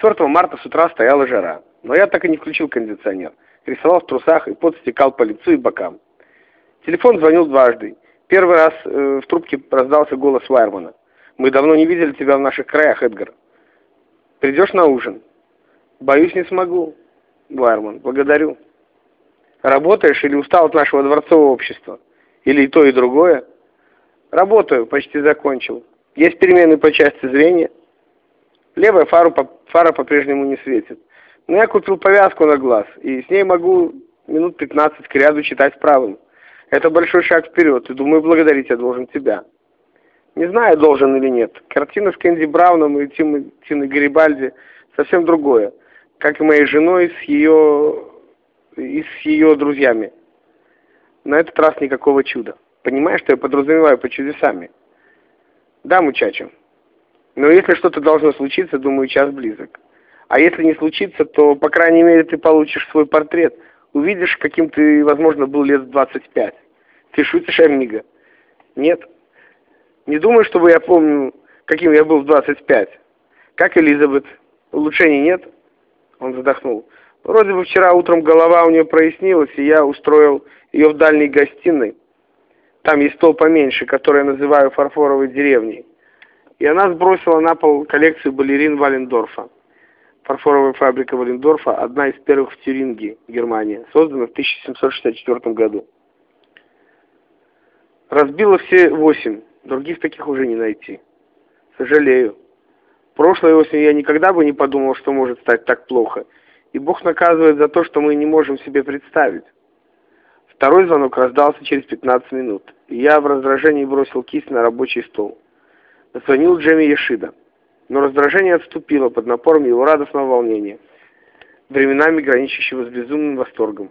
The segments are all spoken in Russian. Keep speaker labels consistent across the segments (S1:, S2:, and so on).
S1: 4 марта с утра стояла жара, но я так и не включил кондиционер. Рисовал в трусах, и пот стекал по лицу и бокам. Телефон звонил дважды. Первый раз э, в трубке раздался голос Вайермана. «Мы давно не видели тебя в наших краях, Эдгар. Придешь на ужин?» «Боюсь, не смогу». «Вайерман, благодарю». «Работаешь или устал от нашего дворцового общества? Или и то, и другое?» «Работаю, почти закончил. Есть перемены по части зрения?» Левая фара, фара по-прежнему не светит. Но я купил повязку на глаз, и с ней могу минут 15 к ряду читать правым. Это большой шаг вперед, и думаю, благодарить я должен тебя. Не знаю, должен или нет. Картина с Кэнди Брауном и Тим, Тиной Гарибальди совсем другое, как и моей женой с ее и с ее друзьями. На этот раз никакого чуда. Понимаешь, что я подразумеваю по чудесами? Да, мучачо. Но если что-то должно случиться, думаю, час близок. А если не случится, то, по крайней мере, ты получишь свой портрет. Увидишь, каким ты, возможно, был лет в 25. Ты шутишь, Амиго? Нет. Не думаю, чтобы я помню, каким я был в 25. Как Элизабет? Улучшений нет? Он вздохнул. Вроде бы вчера утром голова у нее прояснилась, и я устроил ее в дальней гостиной. Там есть стол поменьше, который я называю фарфоровой деревней и она сбросила на пол коллекцию балерин Валендорфа. Фарфоровая фабрика Валендорфа – одна из первых в Тюринге, Германия, создана в 1764 году. Разбила все восемь, других таких уже не найти. Сожалею. Прошлой осенью я никогда бы не подумал, что может стать так плохо, и Бог наказывает за то, что мы не можем себе представить. Второй звонок раздался через 15 минут, и я в раздражении бросил кисть на рабочий стол. Звонил Джемми Яшида, но раздражение отступило под напором его радостного волнения, временами граничащего с безумным восторгом.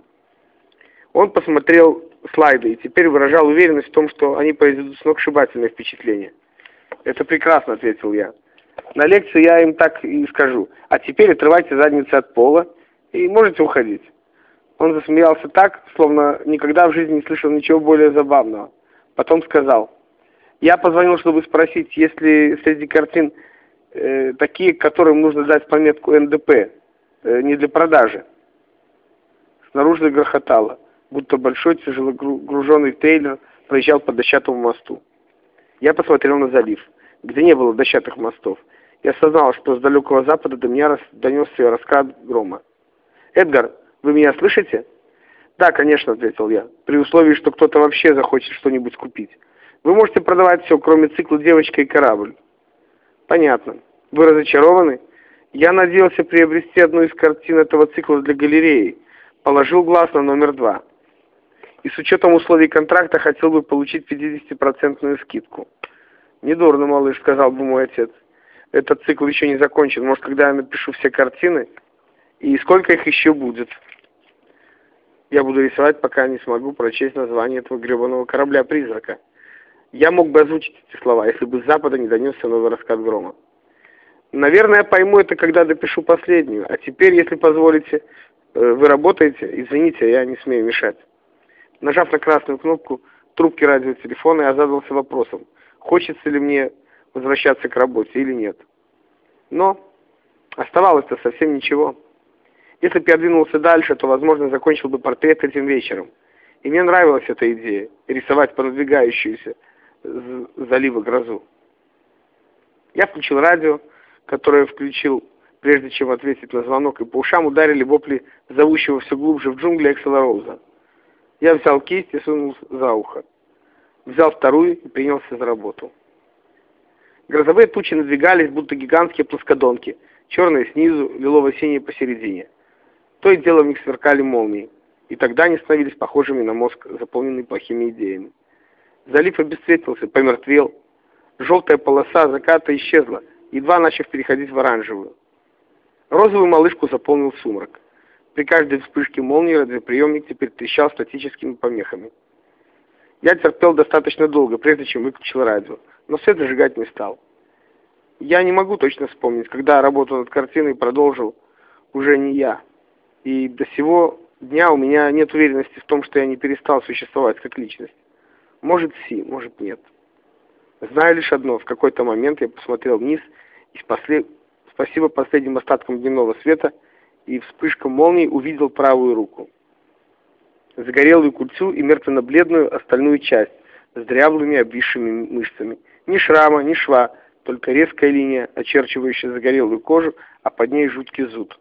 S1: Он посмотрел слайды и теперь выражал уверенность в том, что они произведут сногсшибательное впечатление. «Это прекрасно», — ответил я. «На лекции я им так и скажу. А теперь отрывайте задницы от пола и можете уходить». Он засмеялся так, словно никогда в жизни не слышал ничего более забавного. Потом сказал... Я позвонил, чтобы спросить, есть ли среди картин э, такие, которым нужно дать пометку НДП, э, не для продажи. Снаружи грохотало, будто большой тяжелогруженный трейлер проезжал по дощатому мосту. Я посмотрел на залив, где не было дощатых мостов, и осознал, что с далекого запада до меня донесся раскат грома. «Эдгар, вы меня слышите?» «Да, конечно», — ответил я, при условии, что кто-то вообще захочет что-нибудь купить. Вы можете продавать все, кроме цикла «Девочка и корабль». Понятно. Вы разочарованы? Я надеялся приобрести одну из картин этого цикла для галереи. Положил глаз на номер два. И с учетом условий контракта хотел бы получить 50% скидку. «Недурно, малыш», — сказал бы мой отец. «Этот цикл еще не закончен. Может, когда я напишу все картины? И сколько их еще будет?» Я буду рисовать, пока не смогу прочесть название этого гребаного корабля-призрака. Я мог бы озвучить эти слова, если бы с запада не донесся новый раскат грома. Наверное, я пойму это, когда допишу последнюю. А теперь, если позволите, э, вы работаете, извините, я не смею мешать. Нажав на красную кнопку трубки радиотелефона, я задался вопросом, хочется ли мне возвращаться к работе или нет. Но оставалось-то совсем ничего. Если бы я двинулся дальше, то, возможно, закончил бы портрет этим вечером. И мне нравилась эта идея – рисовать по надвигающуюся, залива грозу. Я включил радио, которое включил, прежде чем ответить на звонок, и по ушам ударили вопли зовущего все глубже в джунгли Эксела Роуза. Я взял кисть и сунул за ухо. Взял вторую и принялся за работу. Грозовые тучи надвигались, будто гигантские плоскодонки, черные снизу, лилово-синие посередине. То и дело в них сверкали молнии, и тогда они становились похожими на мозг, заполненный плохими идеями. Залив обесцветился, помертвел. Желтая полоса заката исчезла, едва начав переходить в оранжевую. Розовую малышку заполнил сумрак. При каждой вспышке молнии радиоприемник теперь трещал статическими помехами. Я терпел достаточно долго, прежде чем выключил радио, но свет зажигать не стал. Я не могу точно вспомнить, когда работу над картиной продолжил уже не я. И до сего дня у меня нет уверенности в том, что я не перестал существовать как личность. Может, Си, может, нет. Знаю лишь одно. В какой-то момент я посмотрел вниз и после... спасибо последним остаткам дневного света, и вспышка молнии увидел правую руку. Загорелую культю и мертвенно-бледную остальную часть с дряблыми обвисшими мышцами. Ни шрама, ни шва, только резкая линия, очерчивающая загорелую кожу, а под ней жуткий зуд.